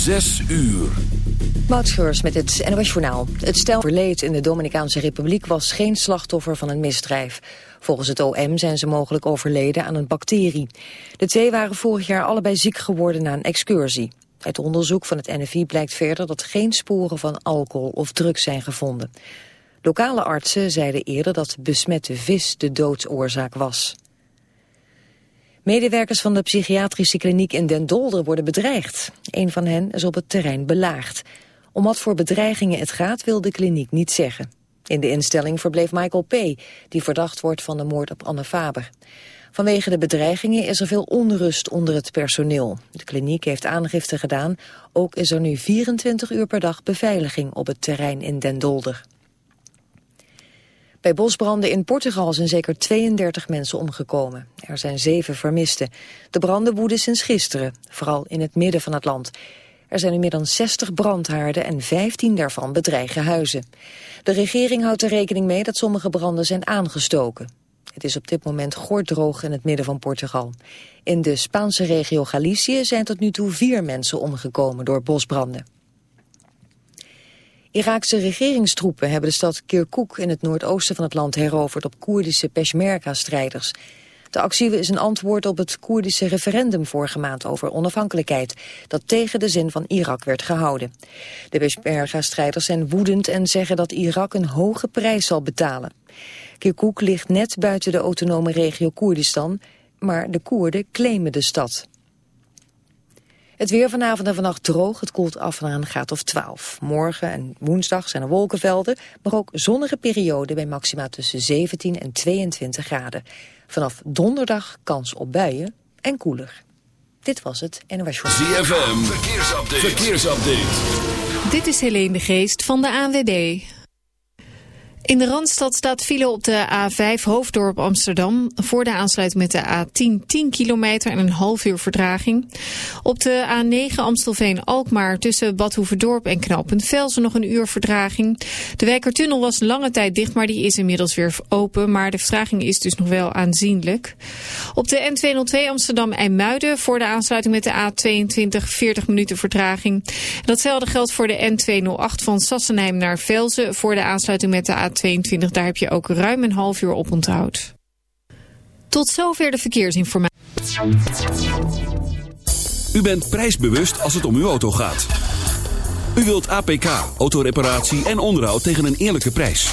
Zes uur. Moutscheurs met het NOS Journaal. Het stel verleed in de Dominicaanse Republiek was geen slachtoffer van een misdrijf. Volgens het OM zijn ze mogelijk overleden aan een bacterie. De twee waren vorig jaar allebei ziek geworden na een excursie. Uit onderzoek van het NFI blijkt verder dat geen sporen van alcohol of drugs zijn gevonden. Lokale artsen zeiden eerder dat besmette vis de doodsoorzaak was. Medewerkers van de psychiatrische kliniek in Den Dolder worden bedreigd. Een van hen is op het terrein belaagd. Om wat voor bedreigingen het gaat wil de kliniek niet zeggen. In de instelling verbleef Michael P., die verdacht wordt van de moord op Anne Faber. Vanwege de bedreigingen is er veel onrust onder het personeel. De kliniek heeft aangifte gedaan. Ook is er nu 24 uur per dag beveiliging op het terrein in Den Dolder. Bij bosbranden in Portugal zijn zeker 32 mensen omgekomen. Er zijn zeven vermisten. De branden woeden sinds gisteren, vooral in het midden van het land. Er zijn nu meer dan 60 brandhaarden en 15 daarvan bedreigen huizen. De regering houdt er rekening mee dat sommige branden zijn aangestoken. Het is op dit moment gordroog in het midden van Portugal. In de Spaanse regio Galicië zijn tot nu toe vier mensen omgekomen door bosbranden. Iraakse regeringstroepen hebben de stad Kirkuk in het noordoosten van het land heroverd op Koerdische Peshmerga-strijders. De actie is een antwoord op het Koerdische referendum vorige maand over onafhankelijkheid, dat tegen de zin van Irak werd gehouden. De Peshmerga-strijders zijn woedend en zeggen dat Irak een hoge prijs zal betalen. Kirkuk ligt net buiten de autonome regio Koerdistan, maar de Koerden claimen de stad. Het weer vanavond en vannacht droog. Het koelt af naar een graad of 12. Morgen en woensdag zijn er wolkenvelden, maar ook zonnige perioden bij maxima tussen 17 en 22 graden. Vanaf donderdag kans op buien en koeler. Dit was het NOS Show. ZFM, verkeersupdate. verkeersupdate. Dit is Helene de Geest van de ANWB. In de Randstad staat file op de A5 Hoofddorp Amsterdam. Voor de aansluiting met de A10 10 kilometer en een half uur verdraging. Op de A9 Amstelveen-Alkmaar tussen Badhoevedorp en Knaalpunt nog een uur verdraging. De Wijkertunnel was lange tijd dicht, maar die is inmiddels weer open. Maar de vertraging is dus nog wel aanzienlijk. Op de N202 Amsterdam-IJmuiden voor de aansluiting met de A22 40 minuten vertraging. Datzelfde geldt voor de N208 van Sassenheim naar Velsen voor de aansluiting met de A. Daar heb je ook ruim een half uur op onthoud. Tot zover de verkeersinformatie. U bent prijsbewust als het om uw auto gaat. U wilt APK, autoreparatie en onderhoud tegen een eerlijke prijs.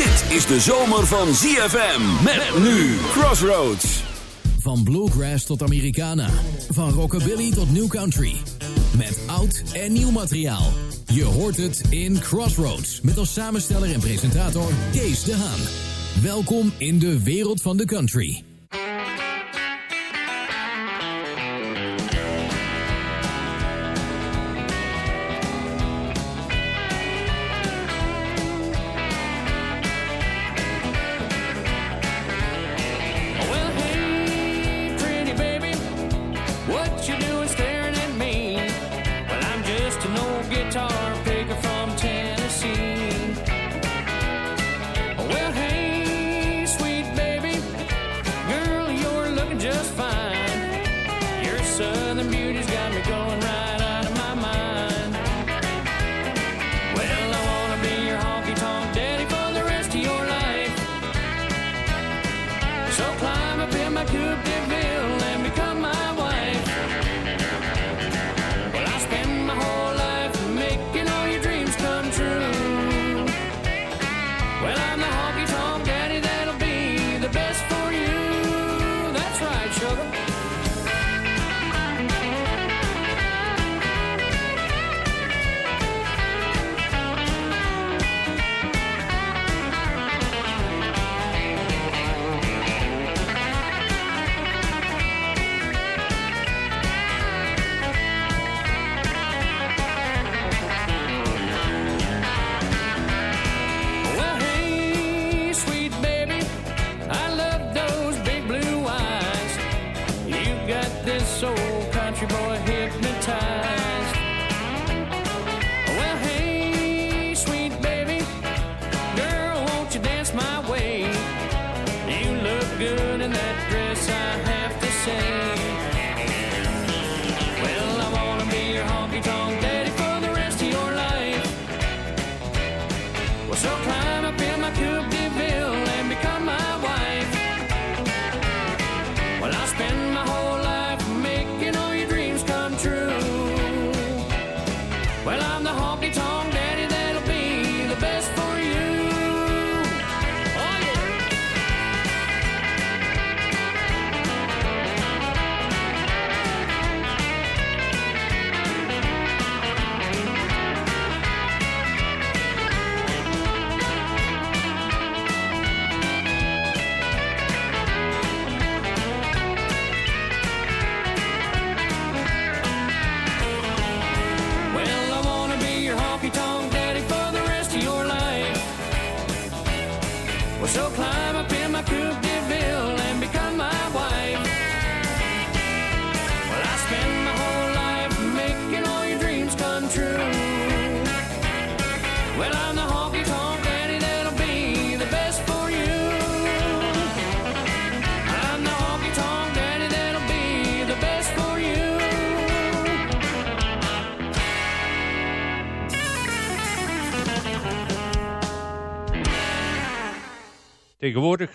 Dit is de zomer van ZFM. Met nu Crossroads. Van bluegrass tot Americana. Van rockabilly tot new country. Met oud en nieuw materiaal. Je hoort het in Crossroads. Met als samensteller en presentator Kees de Haan. Welkom in de wereld van de country.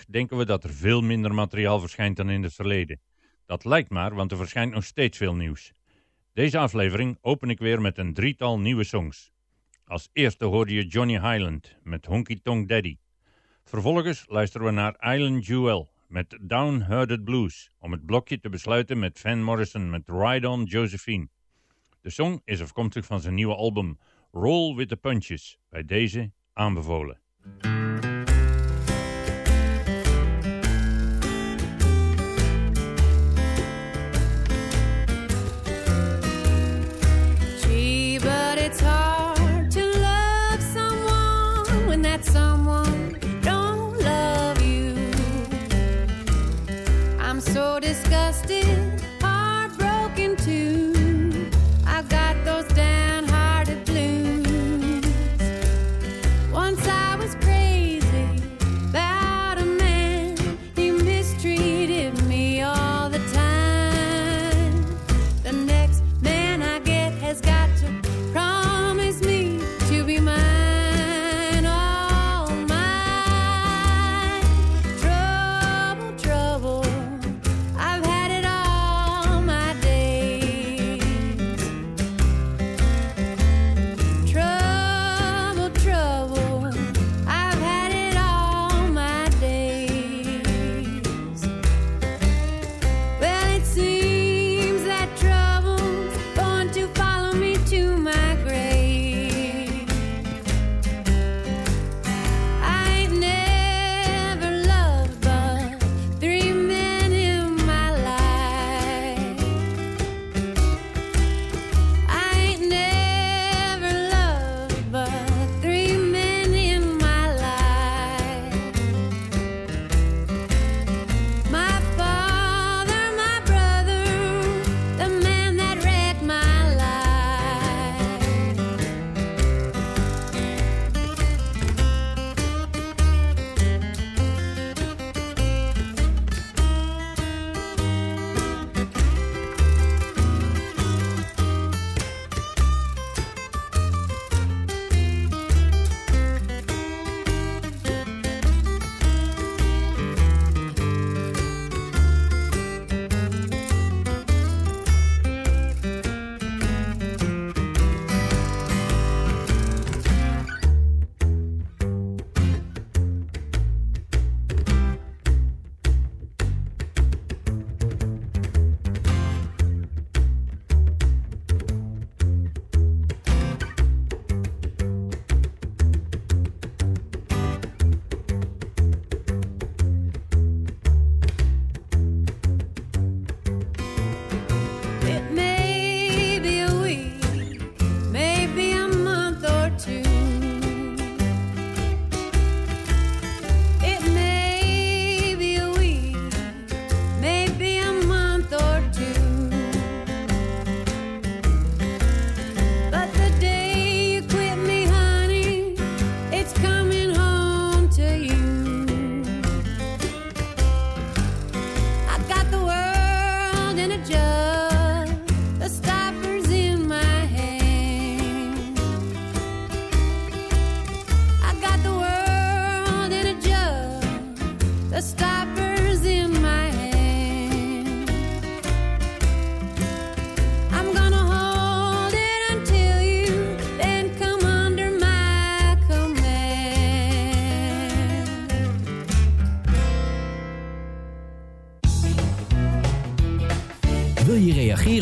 Denken we dat er veel minder materiaal verschijnt dan in het verleden. Dat lijkt maar, want er verschijnt nog steeds veel nieuws. Deze aflevering open ik weer met een drietal nieuwe songs. Als eerste hoorde je Johnny Highland met Honky Tonk Daddy. Vervolgens luisteren we naar Island Jewel met Downhearted Blues, om het blokje te besluiten met Van Morrison met Ride On Josephine. De song is afkomstig van zijn nieuwe album Roll With The Punches, bij deze aanbevolen.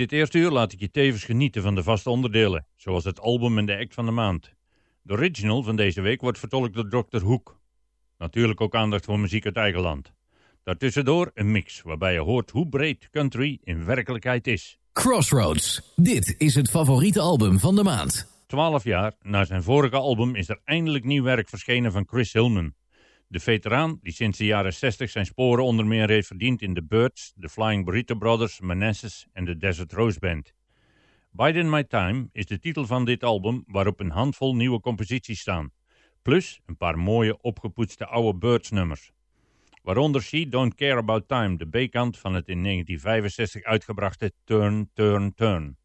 dit eerste uur laat ik je tevens genieten van de vaste onderdelen, zoals het album en de act van de maand. De original van deze week wordt vertolkt door Dr. Hoek. Natuurlijk ook aandacht voor muziek uit eigen land. Daartussendoor een mix waarbij je hoort hoe breed country in werkelijkheid is. Crossroads. Dit is het favoriete album van de maand. Twaalf jaar na zijn vorige album is er eindelijk nieuw werk verschenen van Chris Hillman. De veteraan die sinds de jaren 60 zijn sporen onder meer heeft verdiend in The Birds, The Flying Burrito Brothers, Manassas en de Desert Rose Band. Biden My Time is de titel van dit album waarop een handvol nieuwe composities staan. Plus een paar mooie opgepoetste oude Birds nummers. Waaronder She Don't Care About Time, de B-kant van het in 1965 uitgebrachte Turn, Turn, Turn.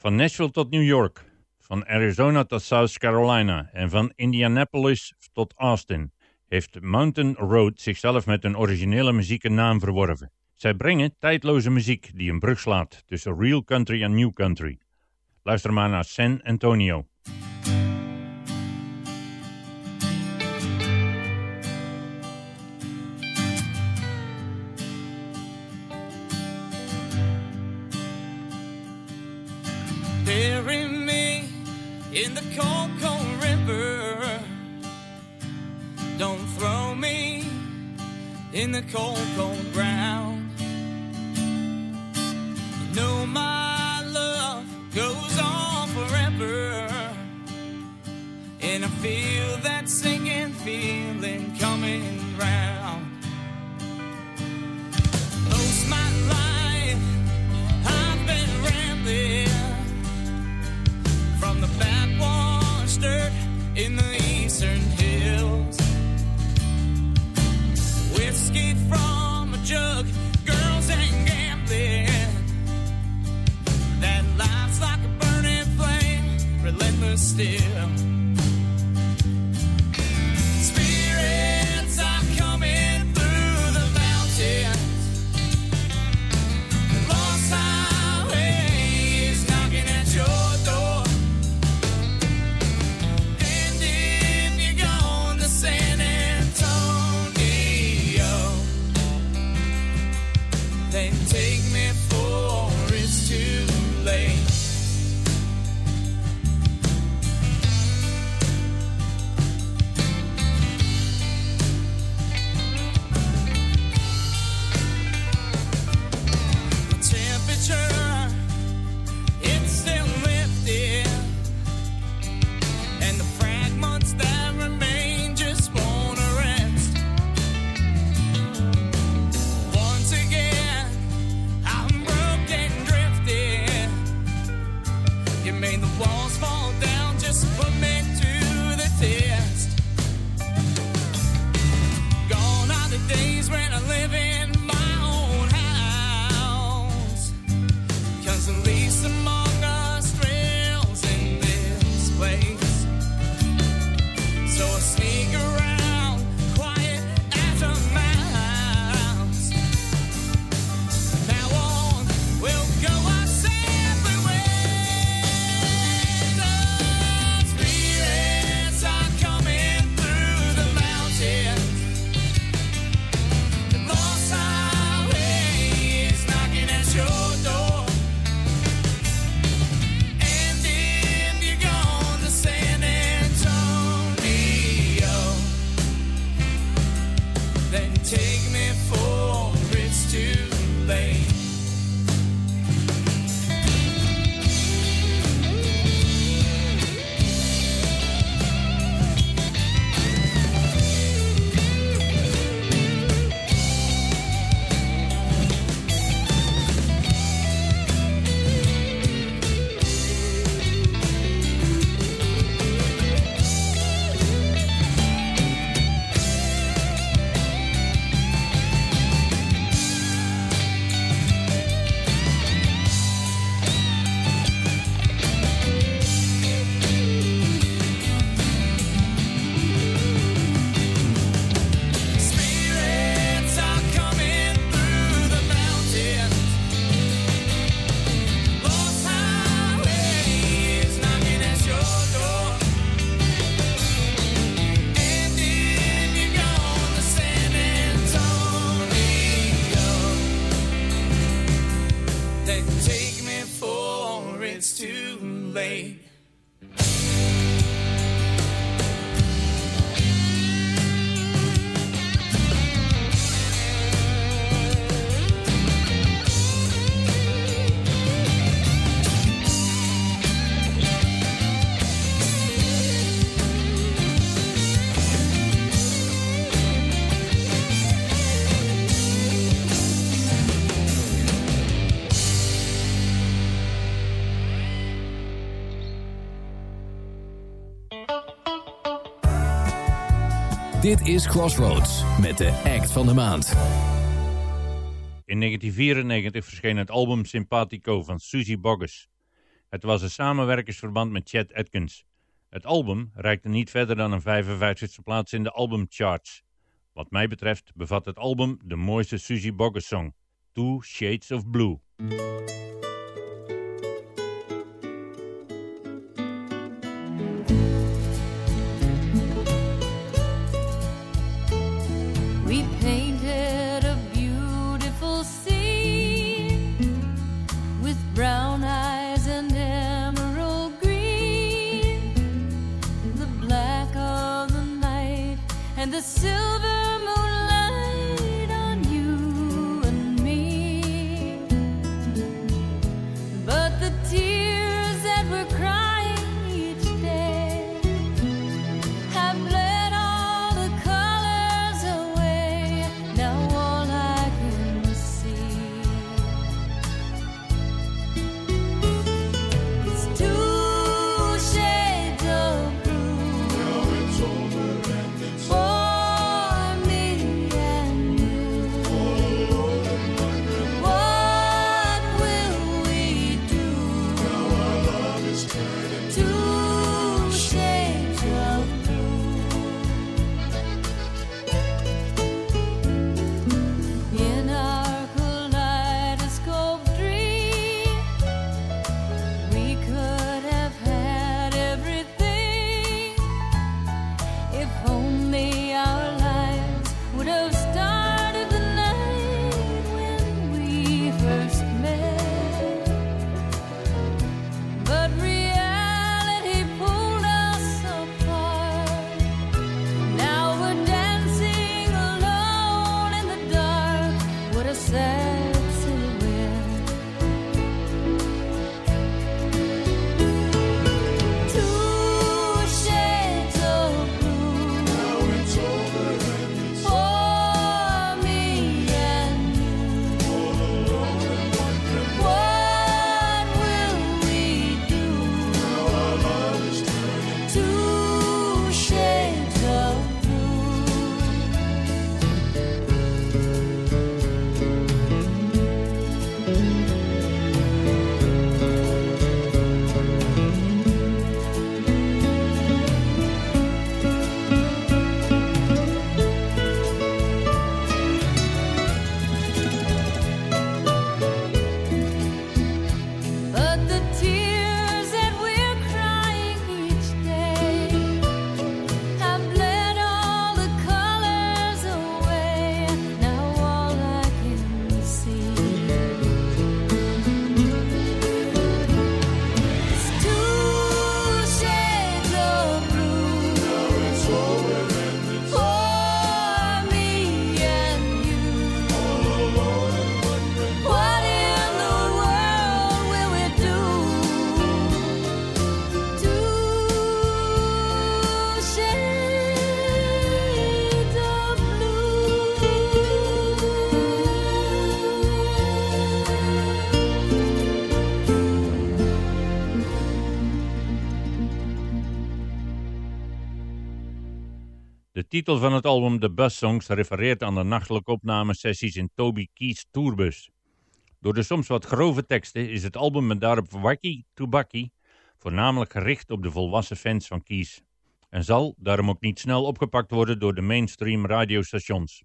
Van Nashville tot New York, van Arizona tot South Carolina en van Indianapolis tot Austin heeft Mountain Road zichzelf met een originele muziek een naam verworven. Zij brengen tijdloze muziek die een brug slaat tussen real country en new country. Luister maar naar San Antonio. Bury me in the cold, cold river. Don't throw me in the cold, cold ground. You know my love goes on forever. And I feel that sinking feeling coming the backwash dirt in the eastern hills. Whiskey from a jug, girls and gambling. That life's like a burning flame, relentless still. Dit is Crossroads met de act van de maand. In 1994 verscheen het album Sympathico van Susie Boggess. Het was een samenwerkersverband met Chet Atkins. Het album reikte niet verder dan een 55e plaats in de albumcharts. Wat mij betreft bevat het album de mooiste Susie Boggess song, Two Shades of Blue. silver De titel van het album The Bus Songs refereert aan de nachtelijke opnamesessies in Toby Keith's tourbus. Door de soms wat grove teksten is het album met daarop Wacky to Bucky voornamelijk gericht op de volwassen fans van Keys en zal daarom ook niet snel opgepakt worden door de mainstream radiostations.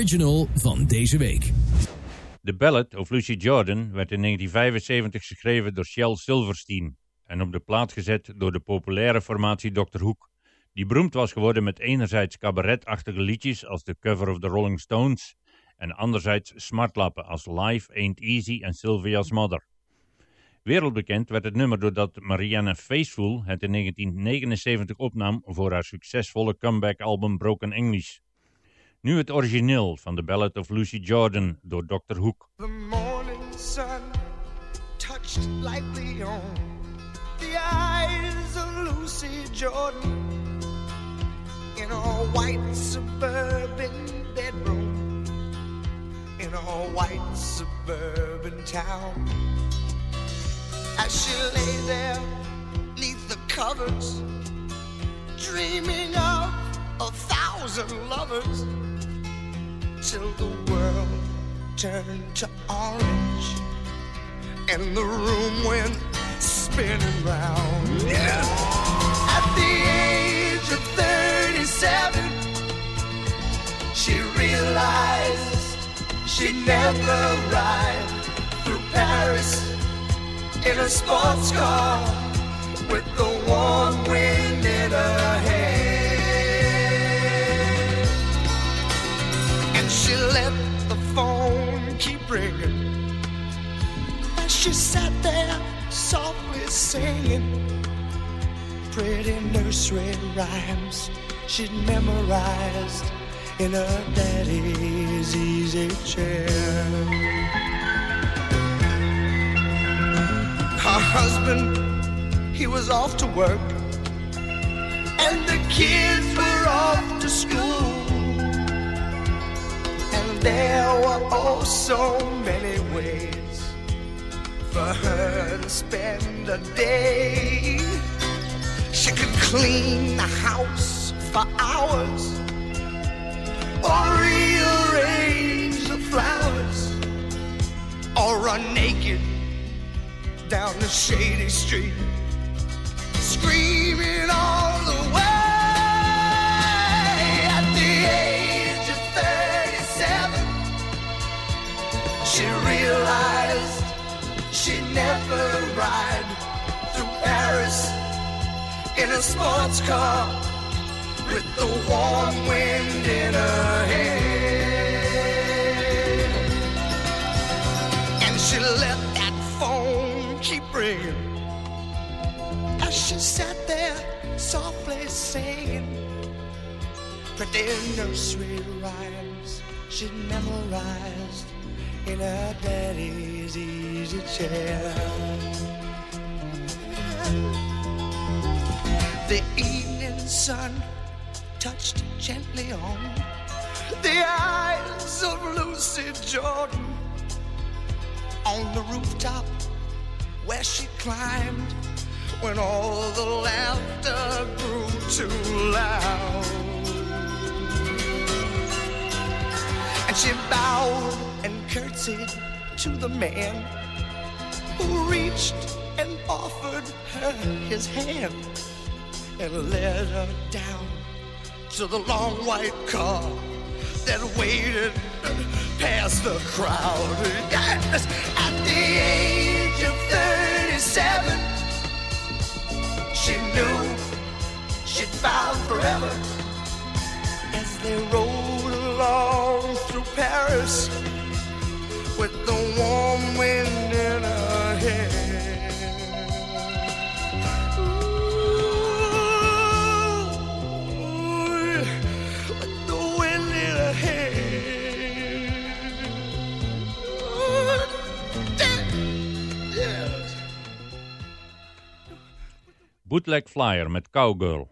Original van deze week. The Ballad of Lucy Jordan werd in 1975 geschreven door Shel Silverstein en op de plaat gezet door de populaire formatie Dr. Hoek, die beroemd was geworden met enerzijds cabaretachtige liedjes als The Cover of the Rolling Stones en anderzijds smartlappen als Life Ain't Easy en Sylvia's Mother. Wereldbekend werd het nummer doordat Marianne Faithfull het in 1979 opnam voor haar succesvolle comeback-album Broken English. Nu het origineel van The Ballad of Lucy Jordan door Dr. Hoek. The morning sun touched lightly on the eyes of Lucy Jordan in a white suburban bedroom in a white suburban town. As she lay there neath the covers, dreaming of a thousand lovers, till the world turned to orange and the room went spinning round. Yeah. At the age of 37, she realized she'd never ride through Paris in a sports car with the warm wind in her hair. She let the phone keep ringing as she sat there softly singing pretty nursery rhymes she'd memorized in her daddy's easy chair. Her husband, he was off to work, and the kids were off to school. There were oh so many ways for her to spend a day. She could clean the house for hours or rearrange the flowers or run naked down the shady street screaming all a sports car with the warm wind in her hair. And she let that phone keep ringing as she sat there softly singing pretty nursery rhymes she'd memorized in her daddy's easy chair. The evening sun touched gently on the eyes of Lucy Jordan on the rooftop where she climbed when all the laughter grew too loud. And she bowed and curtsied to the man who reached and offered her his hand and led her down to the long white car that waited past the crowd. Yes, at the age of 37, she knew she'd found forever as they rode along through Paris with the warm wind Bootleg Flyer met Cowgirl.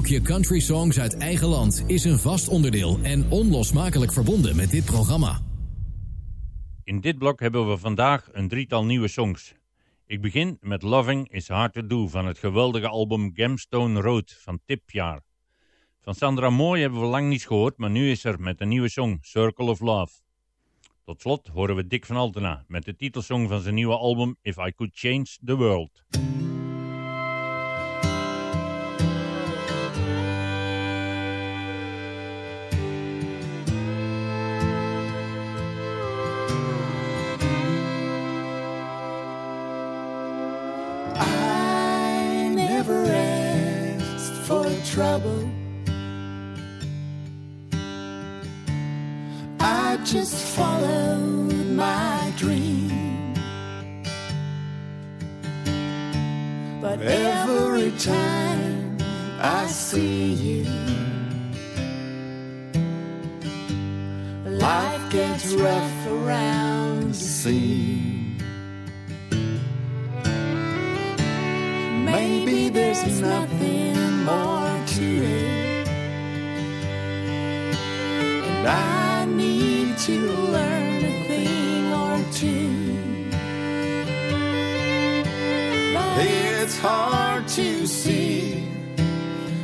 Blokje Country Songs uit eigen land is een vast onderdeel en onlosmakelijk verbonden met dit programma. In dit blok hebben we vandaag een drietal nieuwe songs. Ik begin met Loving is Hard to Do van het geweldige album Gemstone Road van Tipjaar. Van Sandra Mooi hebben we lang niets gehoord, maar nu is er met een nieuwe song, Circle of Love. Tot slot horen we Dick van Altena met de titelsong van zijn nieuwe album If I Could Change the World. Trouble. I just followed my dream. But every time I see you, life gets rough around the seam. Maybe there's nothing more I need to learn a thing or two. It's hard to see.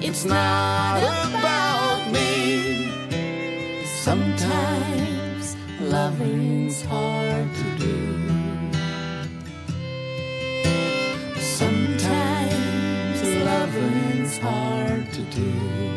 It's not about me. Sometimes loving's hard to do. Sometimes loving's hard to do.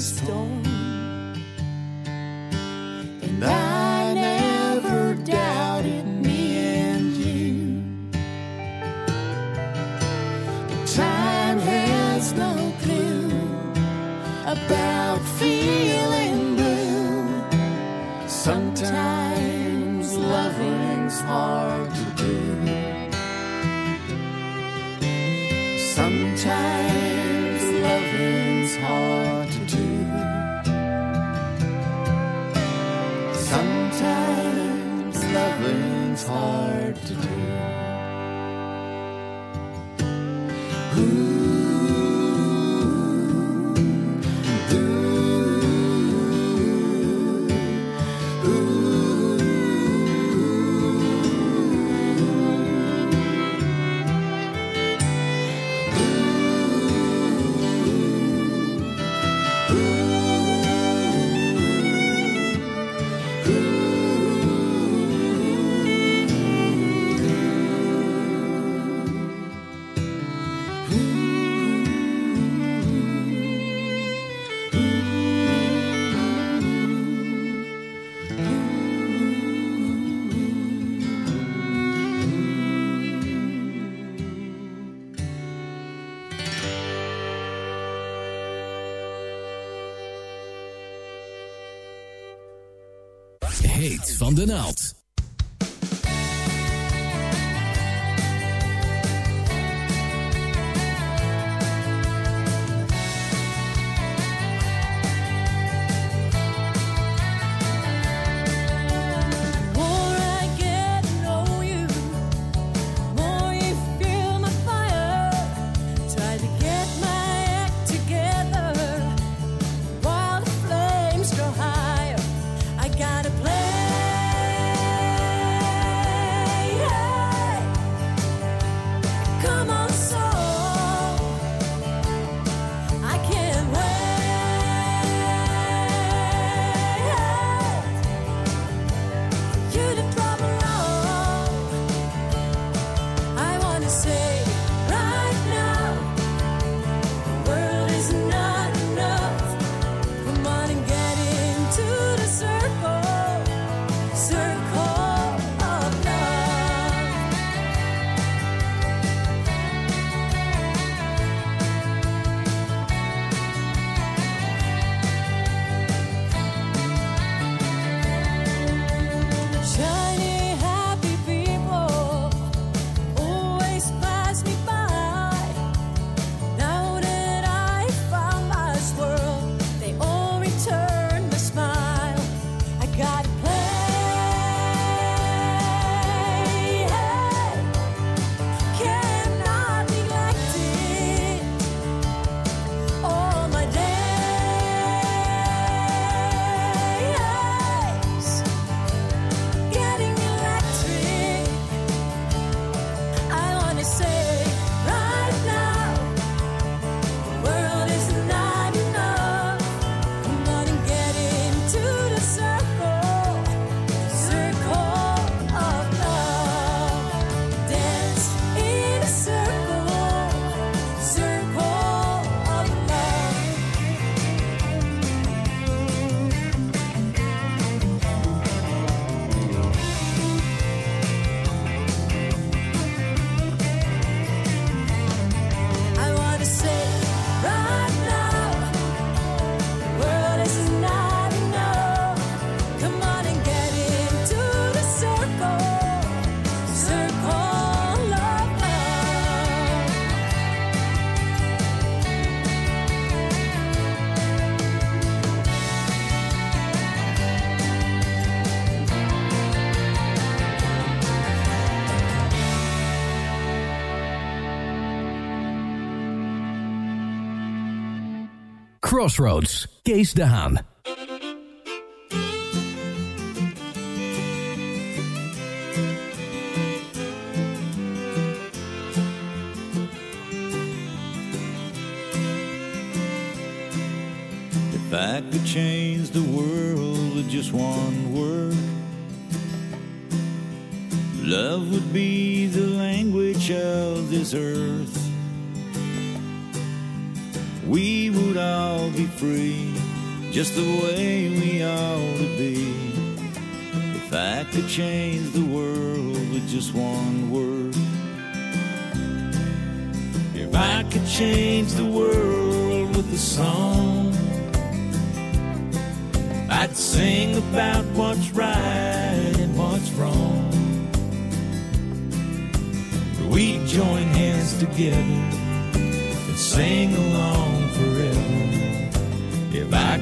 stone. Van de naald. Crossroads, Kees de Haan. Just the way we ought to be. If I could change the world with just one word, if I could change the world with a song. I'd sing about what's right and what's wrong. We'd join hands together and sing along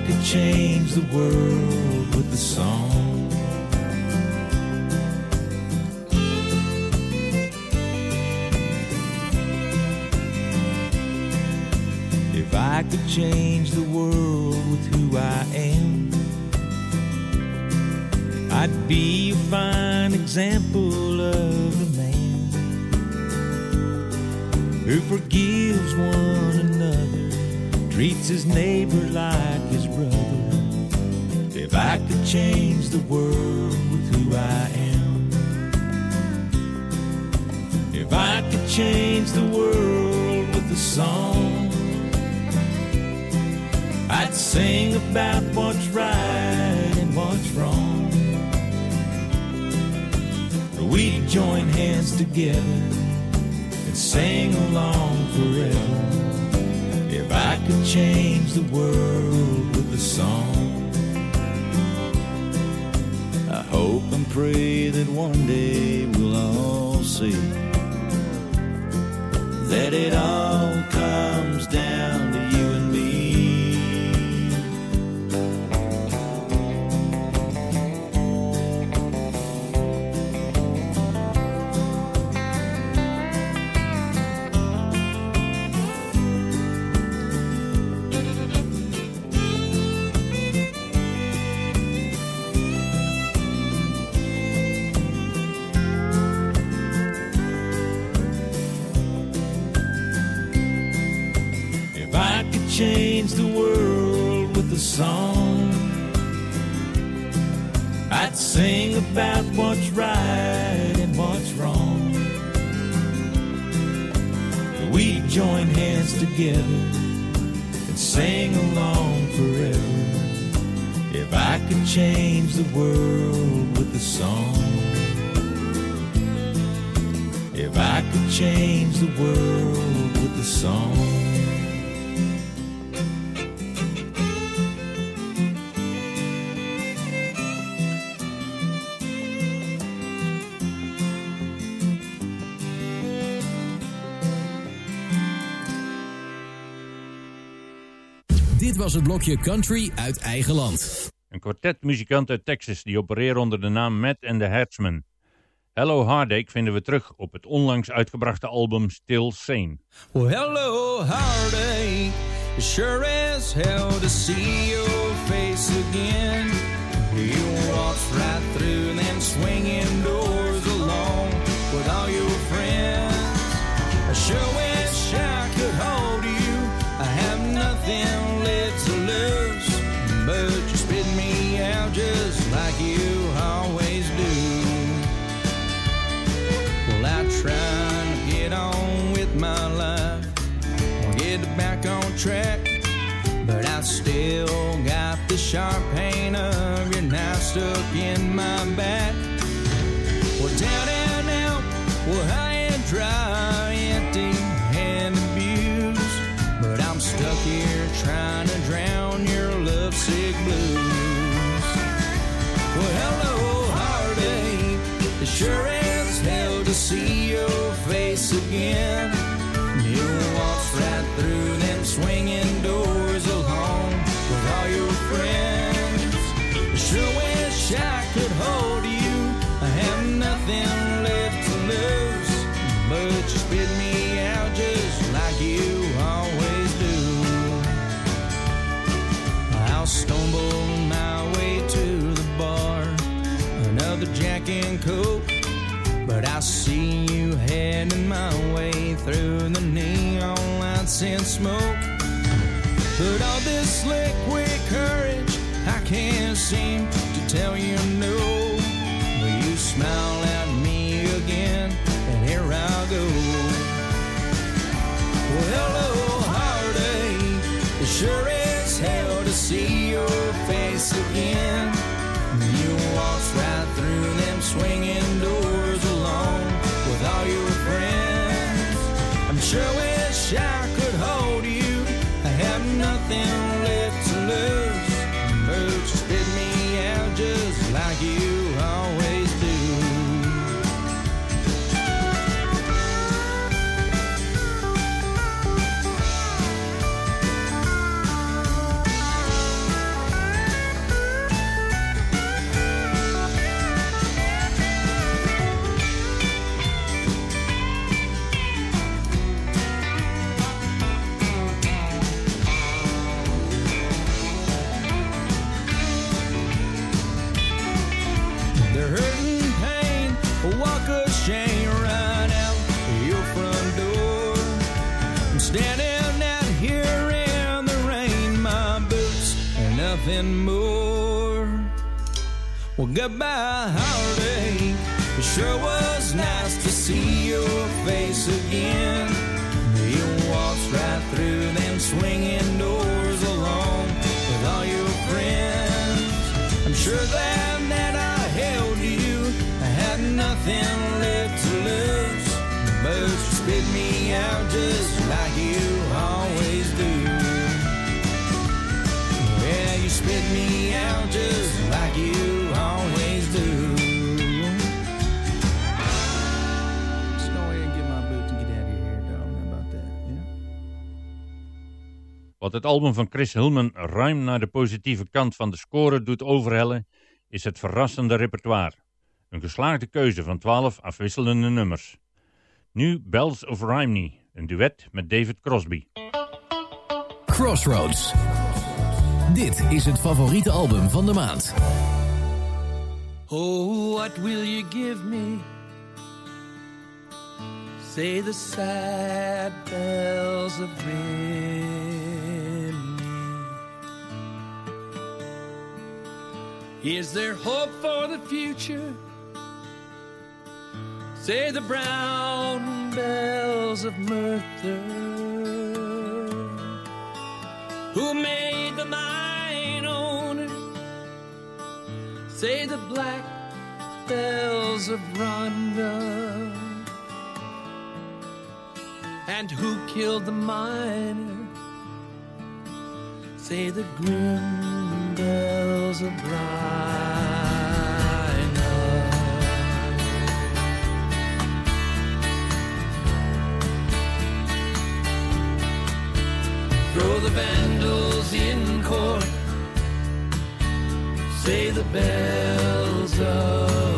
could change the world with a song. If I could change the world with who I am. I'd be a fine example of a man who forgives one another, treats his neighbor like I could change the world with who I am, if I could change the world with a song, I'd sing about what's right and what's wrong. We join hands together and sing along forever. If I could change the world with a song, pray that one day we'll all see that it all comes down together and sing along forever. If I could change the world with a song. If I could change the world with a song. Was het blokje Country uit eigen land. Een kwartet muzikanten uit Texas die opereren onder de naam Matt and the Hertzman. Hello Heartache vinden we terug op het onlangs uitgebrachte album Still Sane. Well, hello, heartache. Sure as hell to see your face again. You walked right through them swinging doors along with all your friends. I sure wish I could hold you. I have nothing left to lose, but you spit me out just like you always do. Well, I try to get on with my life, get back on track, but I still got the sharp pain of your knife stuck in my back. Well, down and out, well, high and dry, sure as hell to see your face again. You walked right through them swinging doors along with all your friends. Sure wish I could hold you. I have nothing left to lose, but you spit me out just like you always do. I'll stumble But I see you heading my way through the neon lights and smoke. But all this liquid courage, I can't seem to tell you no. Goodbye, heartache. It sure was nice to see your face again. Wat het album van Chris Hillman ruim naar de positieve kant van de score doet overhellen, is het verrassende repertoire. Een geslaagde keuze van 12 afwisselende nummers. Nu Bells of Rhymney, een duet met David Crosby. Crossroads. Dit is het favoriete album van de maand. Oh, what will you give me? Say the sad bells of Rimini. Is there hope for the future? Say the brown bells of Merthyr. Who made the mine owner? Say the black bells of Rhonda. And who killed the miner? Say the grim bells of thine Throw the vandals in court, say the bells of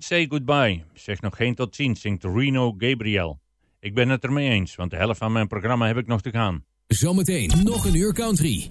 Say Goodbye, zeg nog geen tot ziens, zingt Reno Gabriel. Ik ben het ermee eens, want de helft van mijn programma heb ik nog te gaan. Zometeen nog een uur country.